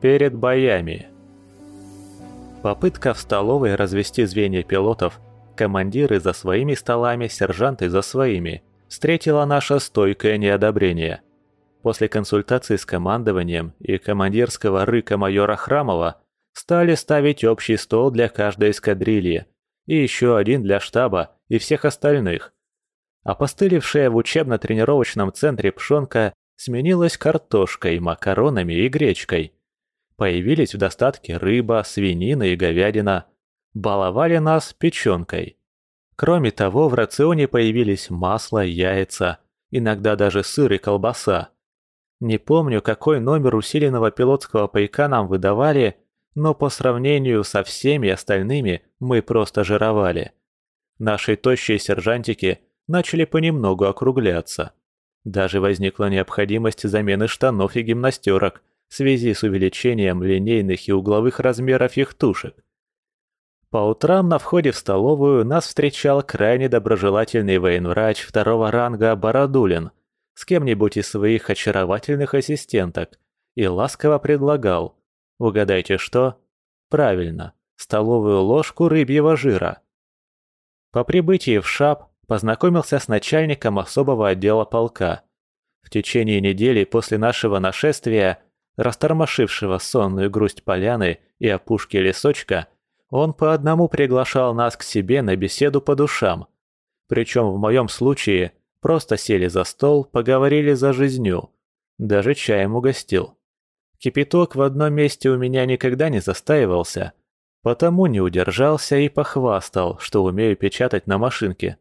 Перед боями Попытка в столовой развести звенья пилотов, командиры за своими столами, сержанты за своими, встретила наше стойкое неодобрение. После консультации с командованием и командирского рыка майора Храмова стали ставить общий стол для каждой эскадрильи и еще один для штаба и всех остальных. Опостылевшая в учебно-тренировочном центре пшенка сменилась картошкой, макаронами и гречкой. Появились в достатке рыба, свинина и говядина. Баловали нас печенкой. Кроме того, в рационе появились масло, яйца, иногда даже сыр и колбаса. Не помню, какой номер усиленного пилотского пайка нам выдавали, но по сравнению со всеми остальными мы просто жировали. Наши тощие сержантики начали понемногу округляться. Даже возникла необходимость замены штанов и гимнастерок в связи с увеличением линейных и угловых размеров их тушек. По утрам на входе в столовую нас встречал крайне доброжелательный военврач второго ранга Бородулин с кем-нибудь из своих очаровательных ассистенток и ласково предлагал Угадайте что? Правильно, столовую ложку рыбьего жира. По прибытии в ШАП познакомился с начальником особого отдела полка. В течение недели после нашего нашествия, растормошившего сонную грусть поляны и опушки лесочка, он по одному приглашал нас к себе на беседу по душам. Причем в моем случае просто сели за стол, поговорили за жизнью. Даже чаем угостил. Кипяток в одном месте у меня никогда не застаивался, потому не удержался и похвастал, что умею печатать на машинке.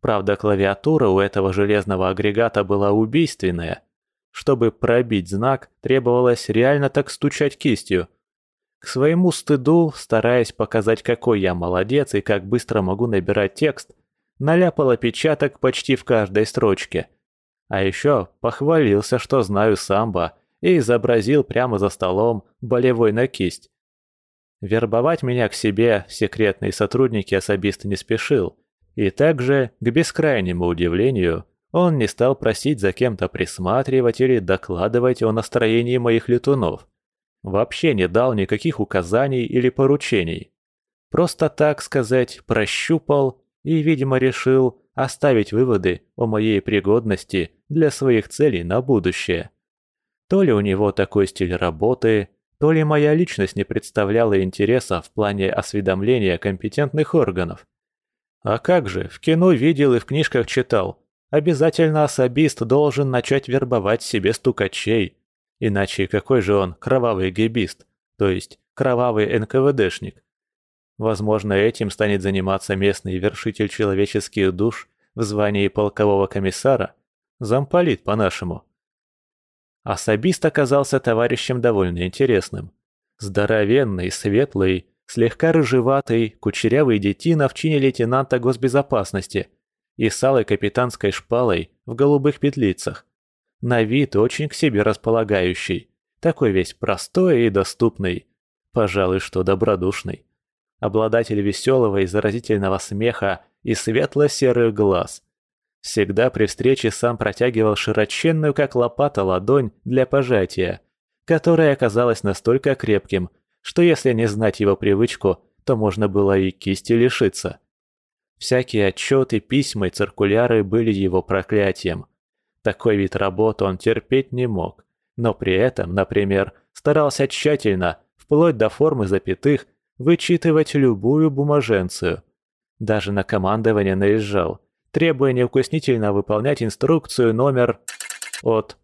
Правда, клавиатура у этого железного агрегата была убийственная. Чтобы пробить знак, требовалось реально так стучать кистью. К своему стыду, стараясь показать, какой я молодец и как быстро могу набирать текст, наляпал опечаток почти в каждой строчке. А еще похвалился, что знаю самбо и изобразил прямо за столом болевой на кисть. Вербовать меня к себе секретный сотрудник особисто не спешил, и также, к бескрайнему удивлению, он не стал просить за кем-то присматривать или докладывать о настроении моих летунов. Вообще не дал никаких указаний или поручений. Просто, так сказать, прощупал и, видимо, решил оставить выводы о моей пригодности для своих целей на будущее. То ли у него такой стиль работы, то ли моя личность не представляла интереса в плане осведомления компетентных органов. А как же, в кино видел и в книжках читал. Обязательно особист должен начать вербовать себе стукачей. Иначе какой же он кровавый гибист, то есть кровавый НКВДшник? Возможно, этим станет заниматься местный вершитель человеческих душ в звании полкового комиссара, замполит по-нашему. Особист оказался товарищем довольно интересным. Здоровенный, светлый, слегка рыжеватый, кучерявый детина в чине лейтенанта госбезопасности и с алой капитанской шпалой в голубых петлицах. На вид очень к себе располагающий, такой весь простой и доступный, пожалуй, что добродушный. Обладатель веселого и заразительного смеха и светло-серых глаз – Всегда при встрече сам протягивал широченную, как лопата, ладонь для пожатия, которая оказалась настолько крепким, что если не знать его привычку, то можно было и кисти лишиться. Всякие отчеты, письма и циркуляры были его проклятием. Такой вид работы он терпеть не мог, но при этом, например, старался тщательно, вплоть до формы запятых, вычитывать любую бумаженцию. Даже на командование наезжал – требуя неукоснительно выполнять инструкцию номер от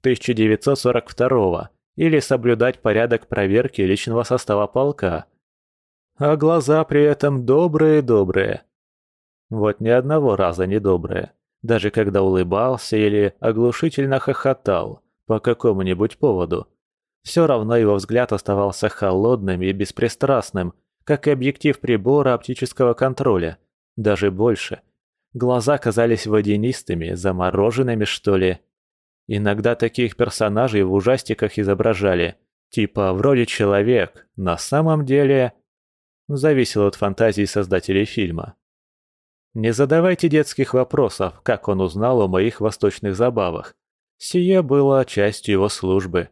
1942 или соблюдать порядок проверки личного состава полка. А глаза при этом добрые-добрые. Вот ни одного раза не добрые, даже когда улыбался или оглушительно хохотал по какому-нибудь поводу. Все равно его взгляд оставался холодным и беспристрастным, как и объектив прибора оптического контроля, даже больше – Глаза казались водянистыми, замороженными, что ли. Иногда таких персонажей в ужастиках изображали. Типа вроде человек, на самом деле... Зависело от фантазии создателей фильма. Не задавайте детских вопросов, как он узнал о моих восточных забавах. Сие было частью его службы.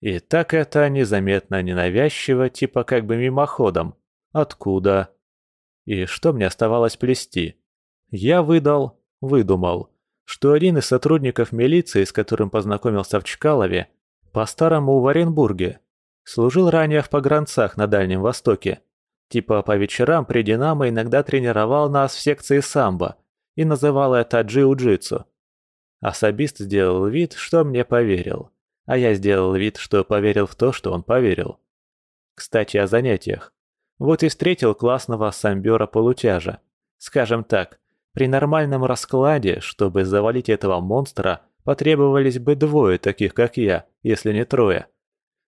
И так это незаметно, ненавязчиво, типа как бы мимоходом. Откуда? И что мне оставалось плести? Я выдал, выдумал, что один из сотрудников милиции, с которым познакомился в Чкалове, по-старому в Оренбурге, служил ранее в погранцах на Дальнем Востоке. Типа по вечерам при «Динамо» иногда тренировал нас в секции самбо и называл это джиу-джитсу. Особист сделал вид, что мне поверил а я сделал вид, что поверил в то, что он поверил. Кстати, о занятиях. Вот и встретил классного самбера-полутяжа. Скажем так, при нормальном раскладе, чтобы завалить этого монстра, потребовались бы двое таких, как я, если не трое.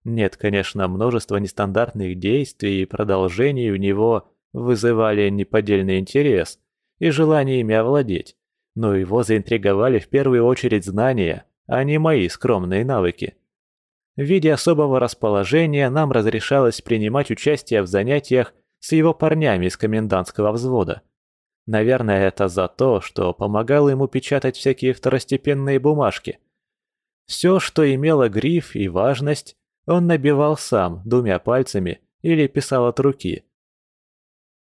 Нет, конечно, множество нестандартных действий и продолжений у него вызывали неподдельный интерес и желание ими овладеть, но его заинтриговали в первую очередь знания – а не мои скромные навыки. В виде особого расположения нам разрешалось принимать участие в занятиях с его парнями из комендантского взвода. Наверное, это за то, что помогал ему печатать всякие второстепенные бумажки. Все, что имело гриф и важность, он набивал сам двумя пальцами или писал от руки.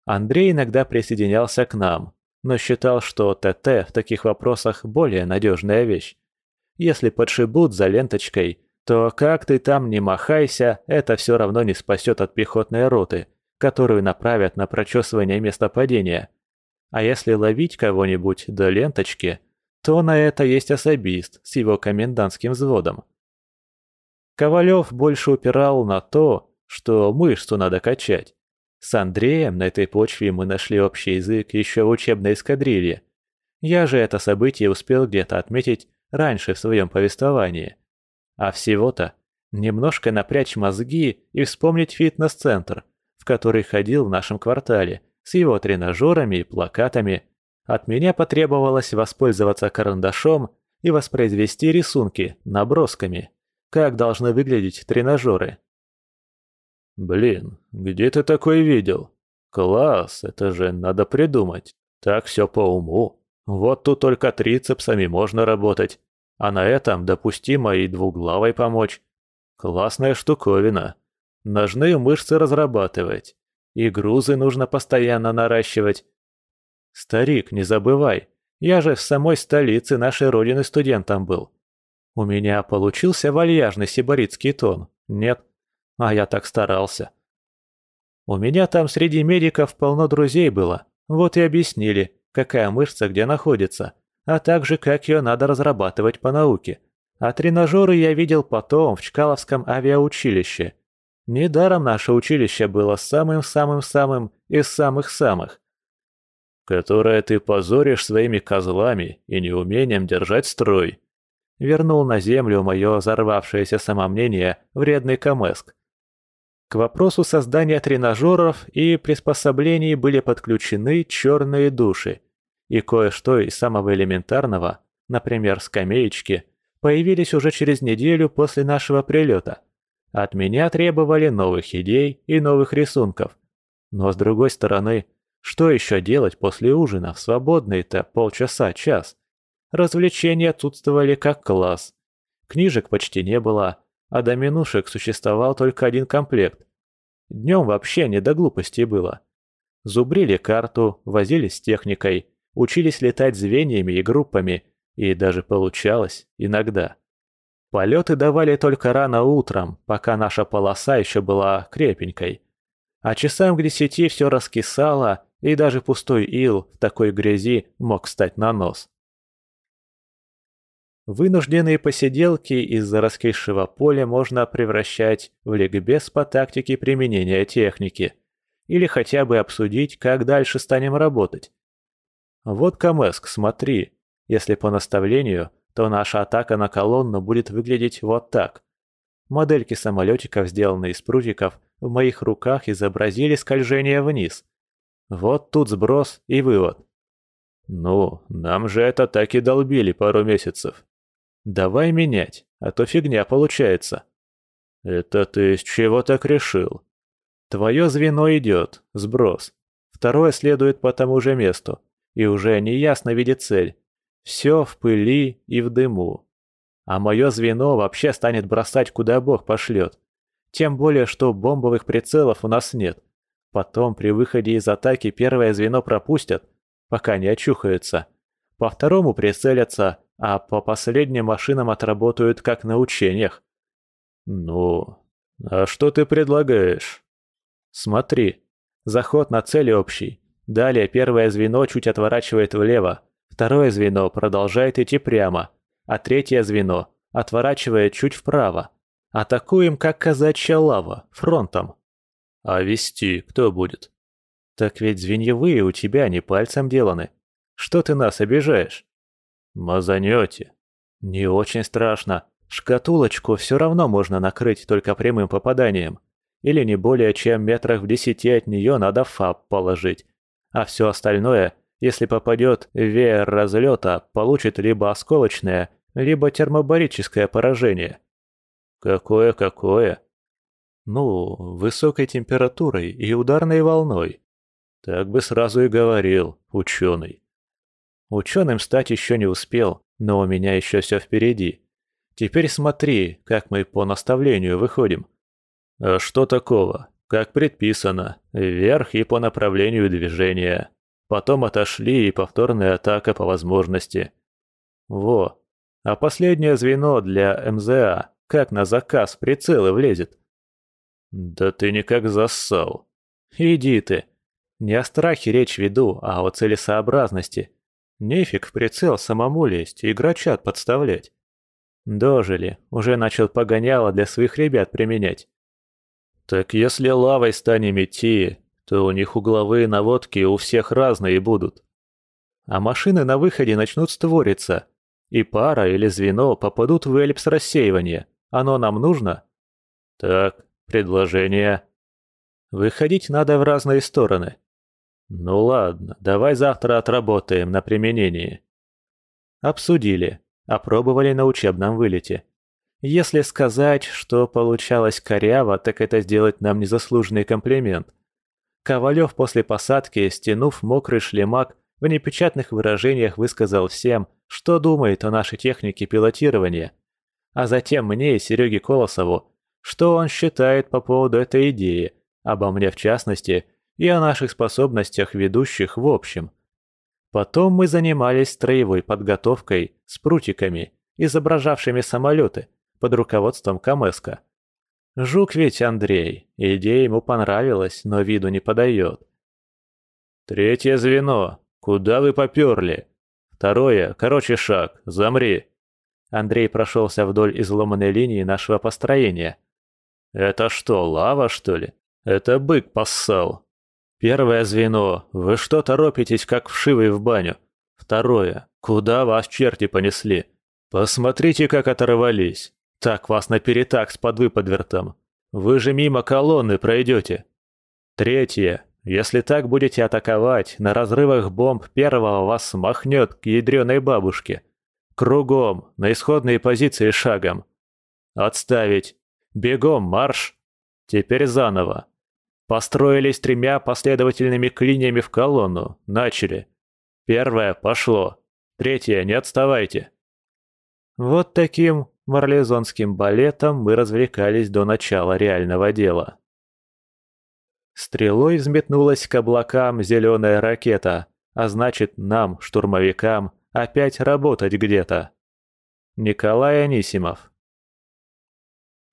Андрей иногда присоединялся к нам, но считал, что ТТ в таких вопросах более надежная вещь. Если подшибут за ленточкой, то как ты там не махайся, это все равно не спасет от пехотной роты, которую направят на прочесывание места падения. А если ловить кого-нибудь до ленточки, то на это есть особист с его комендантским взводом. Ковалев больше упирал на то, что мышцу надо качать. С Андреем на этой почве мы нашли общий язык еще в учебной эскадрилье. Я же это событие успел где-то отметить раньше в своем повествовании. А всего-то немножко напрячь мозги и вспомнить фитнес-центр, в который ходил в нашем квартале, с его тренажерами и плакатами. От меня потребовалось воспользоваться карандашом и воспроизвести рисунки набросками, как должны выглядеть тренажеры. «Блин, где ты такой видел? Класс, это же надо придумать. Так все по уму». Вот тут только трицепсами можно работать, а на этом допустимо и двуглавой помочь. Классная штуковина. Ножные мышцы разрабатывать. И грузы нужно постоянно наращивать. Старик, не забывай, я же в самой столице нашей родины студентом был. У меня получился вальяжный сибаритский тон, нет? А я так старался. У меня там среди медиков полно друзей было, вот и объяснили, какая мышца где находится, а также как ее надо разрабатывать по науке. А тренажеры я видел потом в Чкаловском авиаучилище. Недаром наше училище было самым-самым-самым из самых-самых. «Которое ты позоришь своими козлами и неумением держать строй», вернул на землю мое взорвавшееся самомнение вредный Камеск. К вопросу создания тренажеров и приспособлений были подключены черные души, и кое-что из самого элементарного, например, скамеечки, появились уже через неделю после нашего прилета. От меня требовали новых идей и новых рисунков. Но с другой стороны, что еще делать после ужина в свободные-то полчаса-час? Развлечения отсутствовали как класс. Книжек почти не было, а до минушек существовал только один комплект. Днем вообще не до глупостей было. Зубрили карту, возились с техникой, учились летать звеньями и группами, и даже получалось иногда. Полеты давали только рано утром, пока наша полоса еще была крепенькой. А часам к десяти все раскисало, и даже пустой ил в такой грязи мог встать на нос. Вынужденные посиделки из-за раскисшего поля можно превращать в ликбез по тактике применения техники. Или хотя бы обсудить, как дальше станем работать. Вот Камеск, смотри. Если по наставлению, то наша атака на колонну будет выглядеть вот так. Модельки самолетиков, сделанные из прутиков, в моих руках изобразили скольжение вниз. Вот тут сброс и вывод. Ну, нам же это так и долбили пару месяцев. Давай менять, а то фигня получается. Это ты с чего так решил? Твое звено идет, сброс. Второе следует по тому же месту. и уже неясно видит цель. Все в пыли и в дыму. А мое звено вообще станет бросать, куда бог пошлет. Тем более, что бомбовых прицелов у нас нет. Потом при выходе из атаки первое звено пропустят, пока не очухаются. По второму прицелятся, а по последним машинам отработают как на учениях. Ну, а что ты предлагаешь? Смотри, заход на цель общий. Далее первое звено чуть отворачивает влево, второе звено продолжает идти прямо, а третье звено отворачивает чуть вправо. Атакуем, как казачья лава, фронтом. А вести кто будет? Так ведь звеньевые у тебя не пальцем деланы. Что ты нас обижаешь? Мазанете. Не очень страшно. Шкатулочку все равно можно накрыть только прямым попаданием. Или не более чем метрах в десяти от нее надо фаб положить. А все остальное, если попадет веер разлета, получит либо осколочное, либо термобарическое поражение. Какое-какое? Ну, высокой температурой и ударной волной. Так бы сразу и говорил, ученый. Ученым стать еще не успел, но у меня еще все впереди. Теперь смотри, как мы по наставлению выходим. А что такого? Как предписано, вверх и по направлению движения. Потом отошли и повторная атака по возможности. Во. А последнее звено для МЗА, как на заказ прицелы влезет. Да ты никак зассал. Иди ты. Не о страхе речь веду, а о целесообразности. Нефиг в прицел самому лезть и грачат подставлять. Дожили, уже начал погоняло для своих ребят применять. Так если лавой станем идти, то у них угловые наводки у всех разные будут. А машины на выходе начнут створиться, и пара или звено попадут в эллипс рассеивания. Оно нам нужно? Так, предложение. Выходить надо в разные стороны. «Ну ладно, давай завтра отработаем на применении». Обсудили, опробовали на учебном вылете. Если сказать, что получалось коряво, так это сделать нам незаслуженный комплимент. Ковалев после посадки, стянув мокрый шлемак, в непечатных выражениях высказал всем, что думает о нашей технике пилотирования. А затем мне и Сереге Колосову, что он считает по поводу этой идеи, обо мне в частности – и о наших способностях ведущих в общем. Потом мы занимались строевой подготовкой с прутиками, изображавшими самолеты под руководством Камеска. Жук ведь Андрей, идея ему понравилась, но виду не подает. Третье звено. Куда вы поперли? Второе, короче шаг, замри. Андрей прошелся вдоль изломанной линии нашего построения. Это что, лава, что ли? Это бык поссал. Первое звено. Вы что торопитесь, как вшивый в баню? Второе. Куда вас черти понесли? Посмотрите, как оторвались. Так вас на перетак с подвыподвертом. Вы же мимо колонны пройдете. Третье. Если так будете атаковать, на разрывах бомб первого вас махнет к ядреной бабушке. Кругом, на исходные позиции шагом. Отставить. Бегом марш. Теперь заново. Построились тремя последовательными клиньями в колонну. Начали. Первое пошло. Третье не отставайте. Вот таким марлезонским балетом мы развлекались до начала реального дела. Стрелой взметнулась к облакам зеленая ракета, а значит нам, штурмовикам, опять работать где-то. Николай Анисимов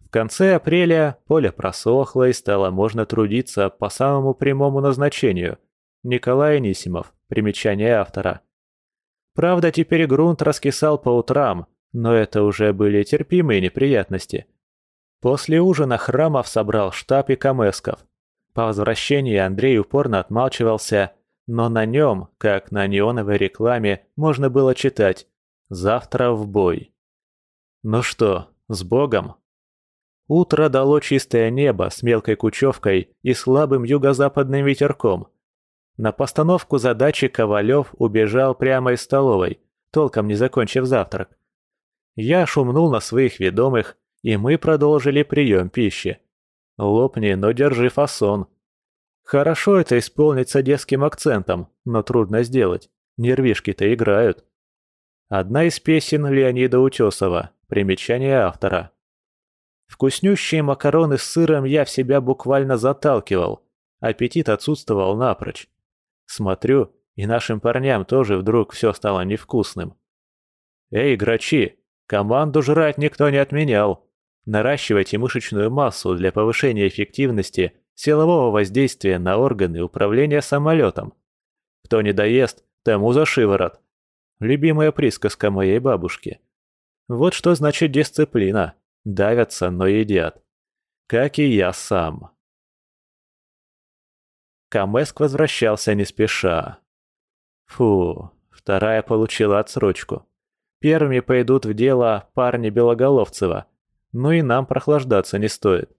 в конце апреля поле просохло и стало можно трудиться по самому прямому назначению. Николай Анисимов, примечание автора. Правда, теперь грунт раскисал по утрам, но это уже были терпимые неприятности. После ужина Храмов собрал штаб и камесков. По возвращении Андрей упорно отмалчивался, но на нем, как на неоновой рекламе, можно было читать «Завтра в бой». Ну что, с Богом? Утро дало чистое небо с мелкой кучевкой и слабым юго-западным ветерком. На постановку задачи Ковалев убежал прямо из столовой, толком не закончив завтрак. Я шумнул на своих ведомых, и мы продолжили прием пищи. Лопни, но держи фасон. Хорошо это исполнить с одесским акцентом, но трудно сделать. Нервишки-то играют. Одна из песен Леонида Утесова, примечание автора. Вкуснющие макароны с сыром я в себя буквально заталкивал. Аппетит отсутствовал напрочь. Смотрю, и нашим парням тоже вдруг все стало невкусным. «Эй, грачи, команду жрать никто не отменял. Наращивайте мышечную массу для повышения эффективности силового воздействия на органы управления самолетом. Кто не доест, тому за шиворот. Любимая присказка моей бабушки. Вот что значит дисциплина. Давятся, но едят. Как и я сам. Камеск возвращался не спеша. Фу, вторая получила отсрочку. Первыми пойдут в дело парни Белоголовцева. Ну и нам прохлаждаться не стоит.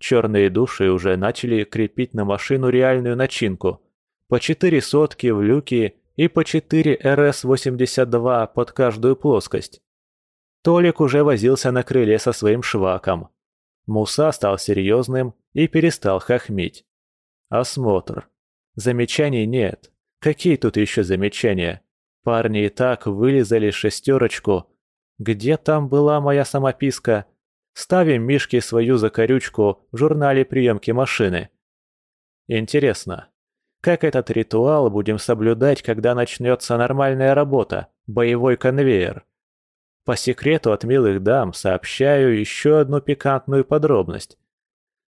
Черные души уже начали крепить на машину реальную начинку. По четыре сотки в люке и по четыре РС-82 под каждую плоскость. Толик уже возился на крыле со своим шваком. Муса стал серьезным и перестал хохмить. Осмотр. Замечаний нет. Какие тут еще замечания? Парни и так вылезали шестерочку. Где там была моя самописка? Ставим Мишке свою закорючку в журнале приемки машины. Интересно, как этот ритуал будем соблюдать, когда начнется нормальная работа, боевой конвейер? По секрету от милых дам сообщаю еще одну пикантную подробность.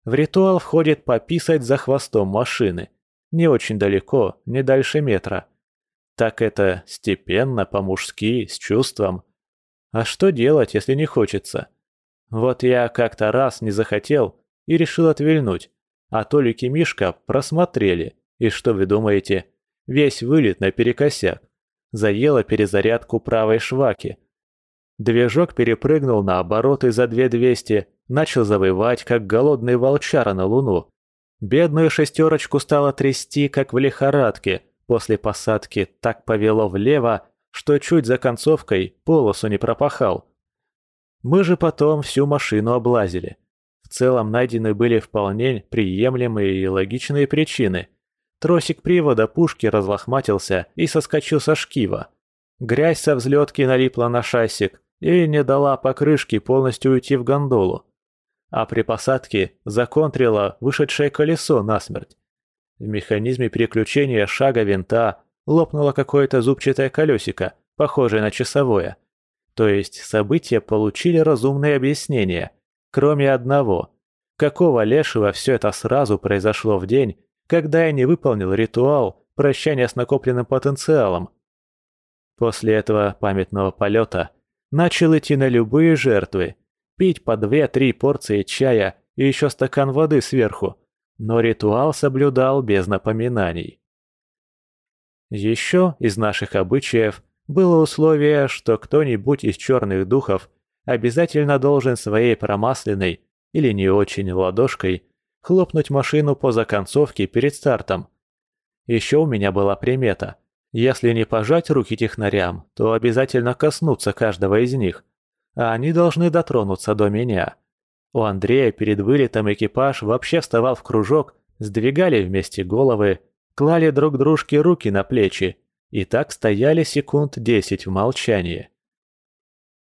В ритуал входит пописать за хвостом машины. Не очень далеко, не дальше метра. Так это степенно, по-мужски, с чувством. А что делать, если не хочется? Вот я как-то раз не захотел и решил отвильнуть. А Толик и Мишка просмотрели. И что вы думаете? Весь вылет наперекосяк. Заело перезарядку правой шваки. Движок перепрыгнул на обороты за 2200, начал завывать, как голодный волчара на луну. Бедную шестерочку стало трясти, как в лихорадке. После посадки так повело влево, что чуть за концовкой полосу не пропахал. Мы же потом всю машину облазили. В целом найдены были вполне приемлемые и логичные причины. Тросик привода пушки разлохматился и соскочил со шкива. Грязь со взлетки налипла на шассик, и не дала покрышке полностью уйти в гондолу. А при посадке законтрило вышедшее колесо насмерть. В механизме переключения шага винта лопнуло какое-то зубчатое колесико, похожее на часовое. То есть события получили разумное объяснение, кроме одного. Какого лешего все это сразу произошло в день, когда я не выполнил ритуал прощания с накопленным потенциалом? После этого памятного полета Начал идти на любые жертвы, пить по две-три порции чая и еще стакан воды сверху, но ритуал соблюдал без напоминаний. Еще из наших обычаев было условие, что кто-нибудь из черных духов обязательно должен своей промасленной или не очень ладошкой хлопнуть машину по законцовке перед стартом. Еще у меня была примета если не пожать руки технарям, то обязательно коснуться каждого из них. А они должны дотронуться до меня. У Андрея перед вылетом экипаж вообще вставал в кружок, сдвигали вместе головы, клали друг дружке руки на плечи и так стояли секунд десять в молчании.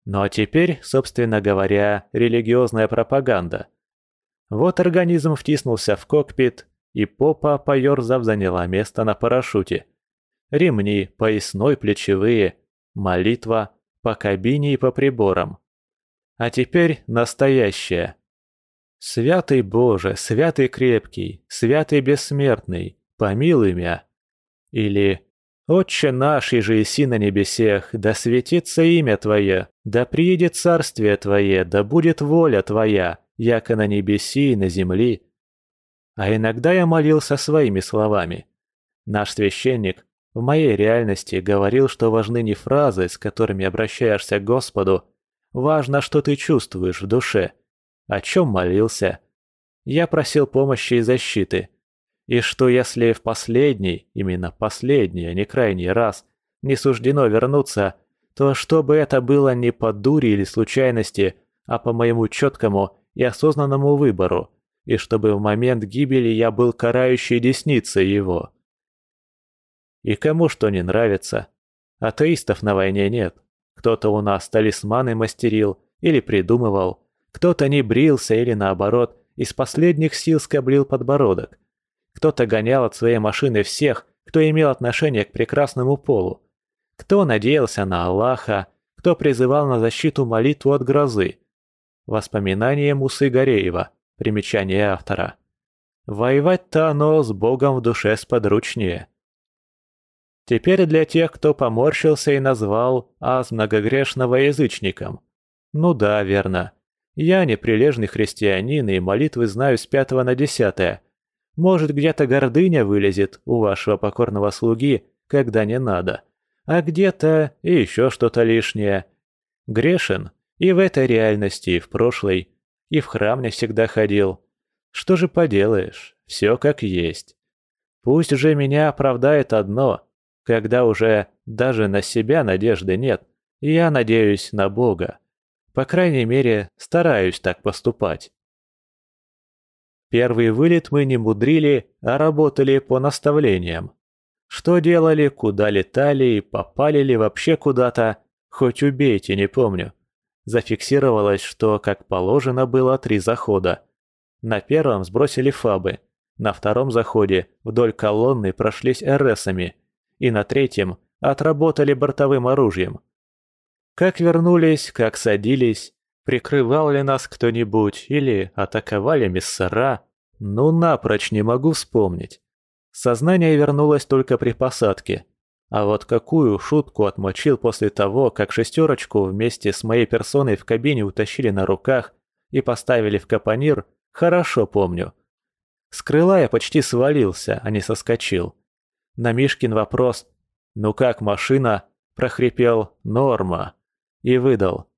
Ну а теперь, собственно говоря, религиозная пропаганда. Вот организм втиснулся в кокпит, и попа, поерзав, заняла место на парашюте ремни, поясной, плечевые, молитва, по кабине и по приборам. А теперь настоящее. Святый Боже, святый крепкий, святый бессмертный, помилуй мя. Или «Отче наш, же иси на небесех, да светится имя Твое, да приедет царствие Твое, да будет воля Твоя, яко на небеси и на земли». А иногда я молился своими словами. Наш священник в моей реальности говорил, что важны не фразы, с которыми обращаешься к Господу, важно, что ты чувствуешь в душе. О чем молился? Я просил помощи и защиты. И что если в последний, именно последний, а не крайний раз, не суждено вернуться, то чтобы это было не по дури или случайности, а по моему четкому и осознанному выбору, и чтобы в момент гибели я был карающей десницей его. И кому что не нравится, Атеистов на войне нет. Кто-то у нас талисманы мастерил или придумывал, кто-то не брился или наоборот, из последних сил скоблил подбородок. Кто-то гонял от своей машины всех, кто имел отношение к прекрасному полу. Кто надеялся на Аллаха, кто призывал на защиту молитву от грозы. Воспоминания Мусы Гореева, примечание автора. Воевать-то оно с Богом в душе сподручнее. Теперь для тех, кто поморщился и назвал Аз многогрешного язычником. Ну да, верно. Я не прилежный христианин и молитвы знаю с пятого на десятое. Может, где-то гордыня вылезет у вашего покорного слуги, когда не надо. А где-то и еще что-то лишнее. Грешен и в этой реальности, и в прошлой. И в храм не всегда ходил. Что же поделаешь, все как есть. Пусть же меня оправдает одно, когда уже даже на себя надежды нет, я надеюсь на Бога. По крайней мере, стараюсь так поступать. Первый вылет мы не мудрили, а работали по наставлениям. Что делали, куда летали и попали ли вообще куда-то, хоть убейте, не помню. Зафиксировалось, что, как положено, было три захода. На первом сбросили фабы, на втором заходе вдоль колонны прошлись РСами, и на третьем отработали бортовым оружием. Как вернулись, как садились, прикрывал ли нас кто-нибудь или атаковали миссера, ну напрочь не могу вспомнить. Сознание вернулось только при посадке. А вот какую шутку отмочил после того, как шестерочку вместе с моей персоной в кабине утащили на руках и поставили в капонир, хорошо помню. С крыла я почти свалился, а не соскочил. На Мишкин вопрос «Ну как машина?» прохрипел «Норма» и выдал.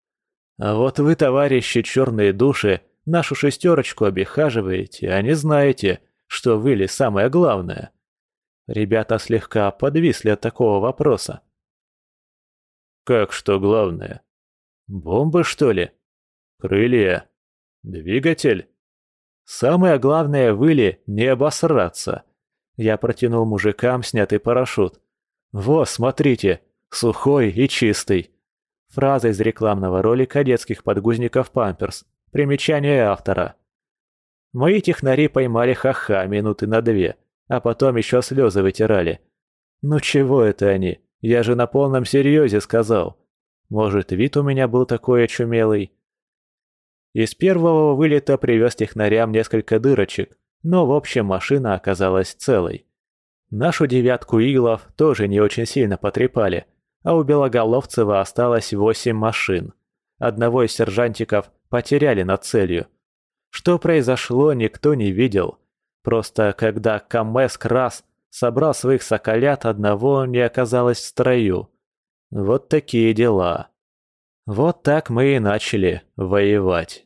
«А вот вы, товарищи черные души, нашу шестерочку обихаживаете, а не знаете, что вы ли самое главное». Ребята слегка подвисли от такого вопроса. «Как что главное? Бомбы, что ли? Крылья? Двигатель?» «Самое главное, выли не обосраться». Я протянул мужикам снятый парашют. «Во, смотрите, сухой и чистый. Фраза из рекламного ролика детских подгузников «Памперс». Примечание автора. Мои технари поймали ха-ха минуты на две, а потом еще слезы вытирали. Ну чего это они? Я же на полном серьезе сказал. Может, вид у меня был такой очумелый? Из первого вылета привез технарям несколько дырочек, но в общем машина оказалась целой. Нашу девятку иглов тоже не очень сильно потрепали – а у Белоголовцева осталось восемь машин. Одного из сержантиков потеряли над целью. Что произошло, никто не видел. Просто когда КМС Крас собрал своих соколят, одного не оказалось в строю. Вот такие дела. Вот так мы и начали воевать.